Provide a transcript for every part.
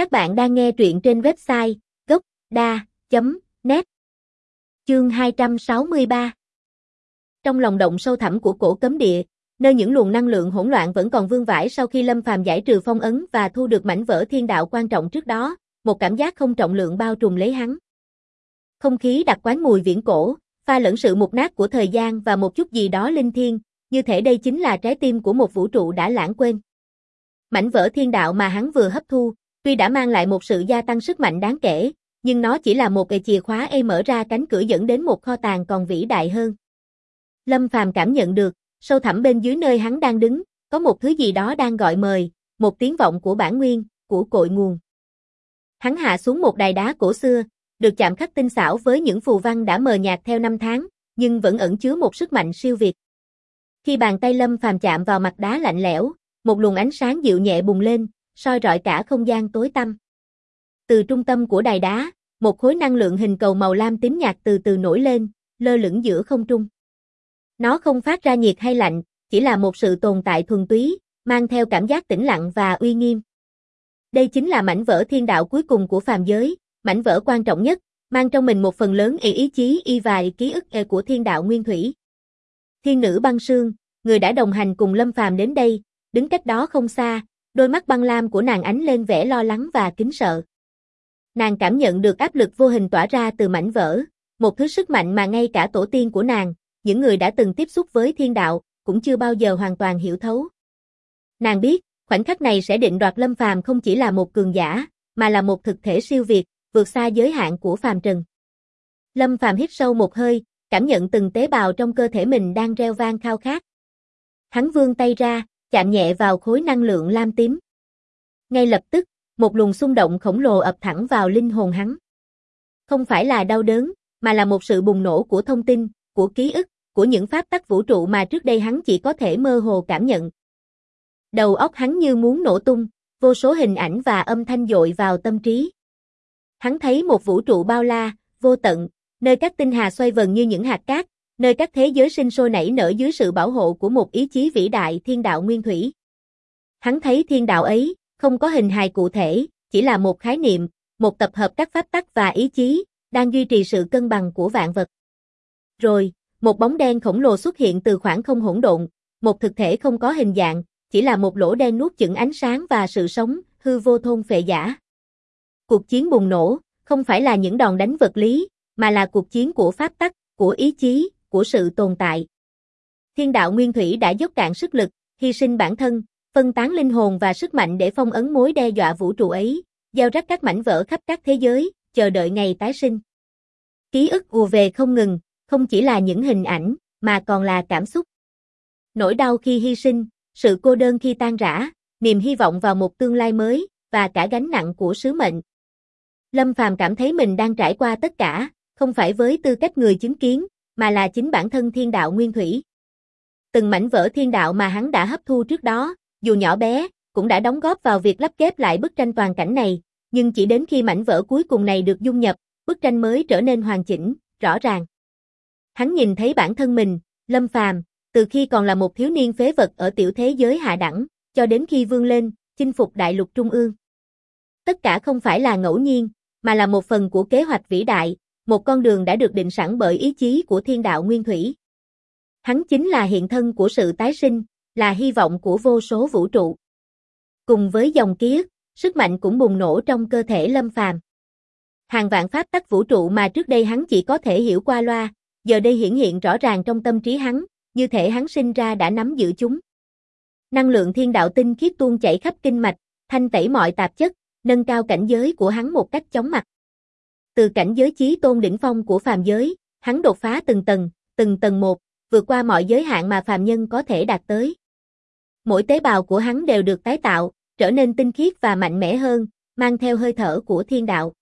Các bạn đang nghe truyện trên website gốc.da.net Chương 263 Trong lòng động sâu thẳm của cổ cấm địa, nơi những luồng năng lượng hỗn loạn vẫn còn vương vãi sau khi Lâm Phàm giải trừ phong ấn và thu được mảnh vỡ thiên đạo quan trọng trước đó, một cảm giác không trọng lượng bao trùm lấy hắn. Không khí đặc quán mùi viễn cổ, pha lẫn sự mục nát của thời gian và một chút gì đó linh thiêng, như thể đây chính là trái tim của một vũ trụ đã lãng quên. Mảnh vỡ thiên đạo mà hắn vừa hấp thu, tuy đã mang lại một sự gia tăng sức mạnh đáng kể, nhưng nó chỉ là một cái chìa khóa e mở ra cánh cửa dẫn đến một kho tàng còn vĩ đại hơn. Lâm Phàm cảm nhận được, sâu thẳm bên dưới nơi hắn đang đứng, có một thứ gì đó đang gọi mời, một tiếng vọng của bản nguyên, của cội nguồn. Hắn hạ xuống một đài đá cổ xưa, được chạm khắc tinh xảo với những phù văn đã mờ nhạt theo năm tháng, nhưng vẫn ẩn chứa một sức mạnh siêu việt. Khi bàn tay Lâm Phàm chạm vào mặt đá lạnh lẽo, một luồng ánh sáng dịu nhẹ bùng lên, soi rọi cả không gian tối tăm. Từ trung tâm của đài đá, một khối năng lượng hình cầu màu lam tím nhạt từ từ nổi lên, lơ lửng giữa không trung. Nó không phát ra nhiệt hay lạnh, chỉ là một sự tồn tại thuần túy, mang theo cảm giác tĩnh lặng và uy nghiêm. Đây chính là mảnh vỡ thiên đạo cuối cùng của phàm giới, mảnh vỡ quan trọng nhất, mang trong mình một phần lớn ý, ý chí y và ký ức e của thiên đạo nguyên thủy. Thiên nữ băng sương, người đã đồng hành cùng Lâm Phàm đến đây, đứng cách đó không xa, đôi mắt băng lam của nàng ánh lên vẻ lo lắng và kính sợ. Nàng cảm nhận được áp lực vô hình tỏa ra từ mảnh vỡ, một thứ sức mạnh mà ngay cả tổ tiên của nàng, những người đã từng tiếp xúc với thiên đạo, cũng chưa bao giờ hoàn toàn hiểu thấu. Nàng biết, khoảnh khắc này sẽ định đoạt Lâm Phàm không chỉ là một cường giả, mà là một thực thể siêu việt, vượt xa giới hạn của phàm trần. Lâm Phàm hít sâu một hơi, cảm nhận từng tế bào trong cơ thể mình đang reo vang khao khát. Hắn vươn tay ra, chạm nhẹ vào khối năng lượng lam tím. Ngay lập tức, một luồng xung động khổng lồ ập thẳng vào linh hồn hắn. Không phải là đau đớn, mà là một sự bùng nổ của thông tin, của ký ức, của những pháp tắc vũ trụ mà trước đây hắn chỉ có thể mơ hồ cảm nhận. Đầu óc hắn như muốn nổ tung, vô số hình ảnh và âm thanh dội vào tâm trí. Hắn thấy một vũ trụ bao la, vô tận, nơi các tinh hà xoay vần như những hạt cát, nơi các thế giới sinh sôi nảy nở dưới sự bảo hộ của một ý chí vĩ đại thiên đạo nguyên thủy. Hắn thấy thiên đạo ấy, không có hình hài cụ thể, chỉ là một khái niệm, một tập hợp các pháp tắc và ý chí, đang duy trì sự cân bằng của vạn vật. Rồi, một bóng đen khổng lồ xuất hiện từ khoảng không hỗn độn, một thực thể không có hình dạng, chỉ là một lỗ đen nuốt chửng ánh sáng và sự sống, hư vô thôn phệ giả. Cuộc chiến bùng nổ, không phải là những đòn đánh vật lý, mà là cuộc chiến của pháp tắc, của ý chí, của sự tồn tại. Thiên đạo nguyên thủy đã dốc cạn sức lực, hy sinh bản thân, phân tán linh hồn và sức mạnh để phong ấn mối đe dọa vũ trụ ấy, giao rắc các mảnh vỡ khắp các thế giới, chờ đợi ngày tái sinh. Ký ức ùa về không ngừng, không chỉ là những hình ảnh, mà còn là cảm xúc. Nỗi đau khi hy sinh, sự cô đơn khi tan rã, niềm hy vọng vào một tương lai mới, và cả gánh nặng của sứ mệnh. Lâm Phàm cảm thấy mình đang trải qua tất cả, không phải với tư cách người chứng kiến, mà là chính bản thân thiên đạo nguyên thủy. Từng mảnh vỡ thiên đạo mà hắn đã hấp thu trước đó, dù nhỏ bé, cũng đã đóng góp vào việc lắp ghép lại bức tranh toàn cảnh này, nhưng chỉ đến khi mảnh vỡ cuối cùng này được dung nhập, bức tranh mới trở nên hoàn chỉnh, rõ ràng. Hắn nhìn thấy bản thân mình, Lâm Phàm, từ khi còn là một thiếu niên phế vật ở tiểu thế giới hạ đẳng, cho đến khi vươn lên, chinh phục đại lục trung ương. Tất cả không phải là ngẫu nhiên, mà là một phần của kế hoạch vĩ đại, một con đường đã được định sẵn bởi ý chí của thiên đạo nguyên thủy. Hắn chính là hiện thân của sự tái sinh, là hy vọng của vô số vũ trụ. Cùng với dòng ký ức, sức mạnh cũng bùng nổ trong cơ thể Lâm Phàm. Hàng vạn pháp tắc vũ trụ mà trước đây hắn chỉ có thể hiểu qua loa, giờ đây hiển hiện rõ ràng trong tâm trí hắn, như thể hắn sinh ra đã nắm giữ chúng. Năng lượng thiên đạo tinh khiết tuôn chảy khắp kinh mạch, thanh tẩy mọi tạp chất, nâng cao cảnh giới của hắn một cách chóng mặt. Từ cảnh giới chí tôn đỉnh phong của phàm giới, hắn đột phá từng tầng, từng tầng một, vượt qua mọi giới hạn mà phàm nhân có thể đạt tới. Mỗi tế bào của hắn đều được tái tạo, trở nên tinh khiết và mạnh mẽ hơn, mang theo hơi thở của thiên đạo.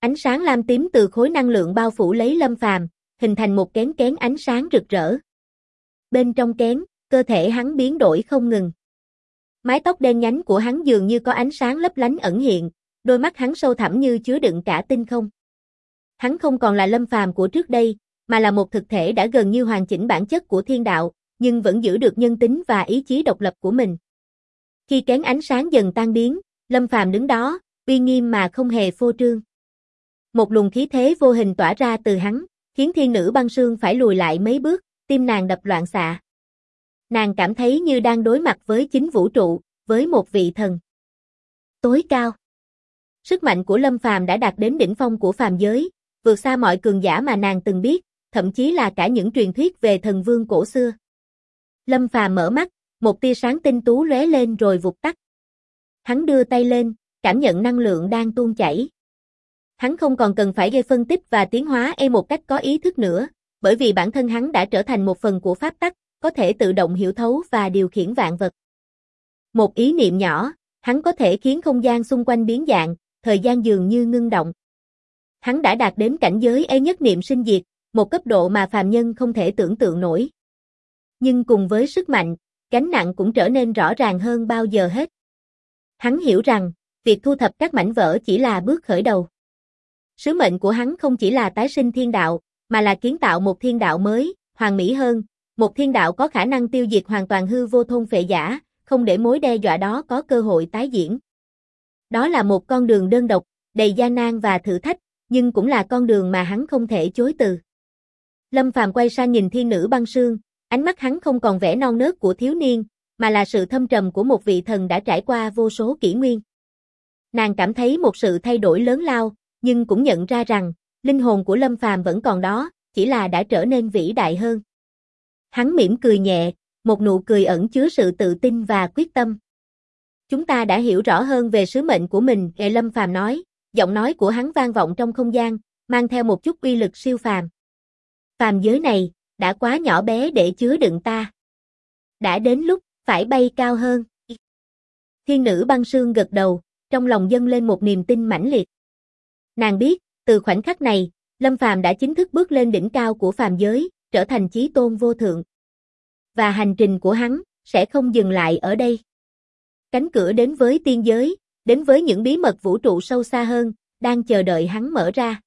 Ánh sáng lam tím từ khối năng lượng bao phủ lấy lâm phàm, hình thành một kén kén ánh sáng rực rỡ. Bên trong kén, cơ thể hắn biến đổi không ngừng. Mái tóc đen nhánh của hắn dường như có ánh sáng lấp lánh ẩn hiện, đôi mắt hắn sâu thẳm như chứa đựng cả tinh không. Hắn không còn là lâm phàm của trước đây, mà là một thực thể đã gần như hoàn chỉnh bản chất của thiên đạo, nhưng vẫn giữ được nhân tính và ý chí độc lập của mình. Khi kén ánh sáng dần tan biến, Lâm Phàm đứng đó, uy nghiêm mà không hề phô trương. Một luồng khí thế vô hình tỏa ra từ hắn, khiến thiên nữ băng sương phải lùi lại mấy bước, tim nàng đập loạn xạ. Nàng cảm thấy như đang đối mặt với chính vũ trụ, với một vị thần. Tối cao. Sức mạnh của Lâm Phàm đã đạt đến đỉnh phong của phàm giới, vượt xa mọi cường giả mà nàng từng biết, thậm chí là cả những truyền thuyết về thần vương cổ xưa. Lâm Phàm mở mắt, một tia sáng tinh tú lóe lên rồi vụt tắt. Hắn đưa tay lên, cảm nhận năng lượng đang tuôn chảy. Hắn không còn cần phải gây phân tích và tiến hóa e một cách có ý thức nữa, bởi vì bản thân hắn đã trở thành một phần của pháp tắc, có thể tự động hiểu thấu và điều khiển vạn vật. Một ý niệm nhỏ, hắn có thể khiến không gian xung quanh biến dạng, thời gian dường như ngưng động. Hắn đã đạt đến cảnh giới e nhất niệm sinh diệt, một cấp độ mà phàm nhân không thể tưởng tượng nổi. Nhưng cùng với sức mạnh, gánh nặng cũng trở nên rõ ràng hơn bao giờ hết. Hắn hiểu rằng, việc thu thập các mảnh vỡ chỉ là bước khởi đầu. Sứ mệnh của hắn không chỉ là tái sinh thiên đạo, mà là kiến tạo một thiên đạo mới, hoàn mỹ hơn, một thiên đạo có khả năng tiêu diệt hoàn toàn hư vô thôn phệ giả, không để mối đe dọa đó có cơ hội tái diễn. Đó là một con đường đơn độc, đầy gian nan và thử thách, nhưng cũng là con đường mà hắn không thể chối từ. Lâm Phàm quay sang nhìn thiên nữ băng sương, ánh mắt hắn không còn vẻ non nớt của thiếu niên, mà là sự thâm trầm của một vị thần đã trải qua vô số kỷ nguyên. Nàng cảm thấy một sự thay đổi lớn lao, nhưng cũng nhận ra rằng, linh hồn của Lâm Phàm vẫn còn đó, chỉ là đã trở nên vĩ đại hơn. Hắn mỉm cười nhẹ, một nụ cười ẩn chứa sự tự tin và quyết tâm. Chúng ta đã hiểu rõ hơn về sứ mệnh của mình, Nghệ Lâm Phàm nói, giọng nói của hắn vang vọng trong không gian, mang theo một chút uy lực siêu phàm. Phàm giới này, đã quá nhỏ bé để chứa đựng ta. Đã đến lúc, phải bay cao hơn. Thiên nữ băng sương gật đầu, trong lòng dâng lên một niềm tin mãnh liệt. Nàng biết, từ khoảnh khắc này, Lâm Phàm đã chính thức bước lên đỉnh cao của phàm giới, trở thành chí tôn vô thượng. Và hành trình của hắn, sẽ không dừng lại ở đây. Cánh cửa đến với tiên giới, đến với những bí mật vũ trụ sâu xa hơn, đang chờ đợi hắn mở ra.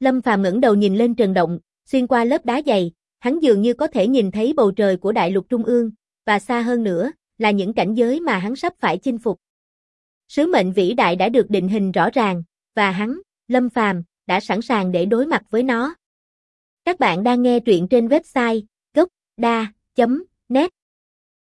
Lâm Phàm ngẩng đầu nhìn lên trần động, xuyên qua lớp đá dày, hắn dường như có thể nhìn thấy bầu trời của đại lục trung ương, và xa hơn nữa, là những cảnh giới mà hắn sắp phải chinh phục. Sứ mệnh vĩ đại đã được định hình rõ ràng, và hắn, Lâm Phàm, đã sẵn sàng để đối mặt với nó. Các bạn đang nghe truyện trên website gocda.net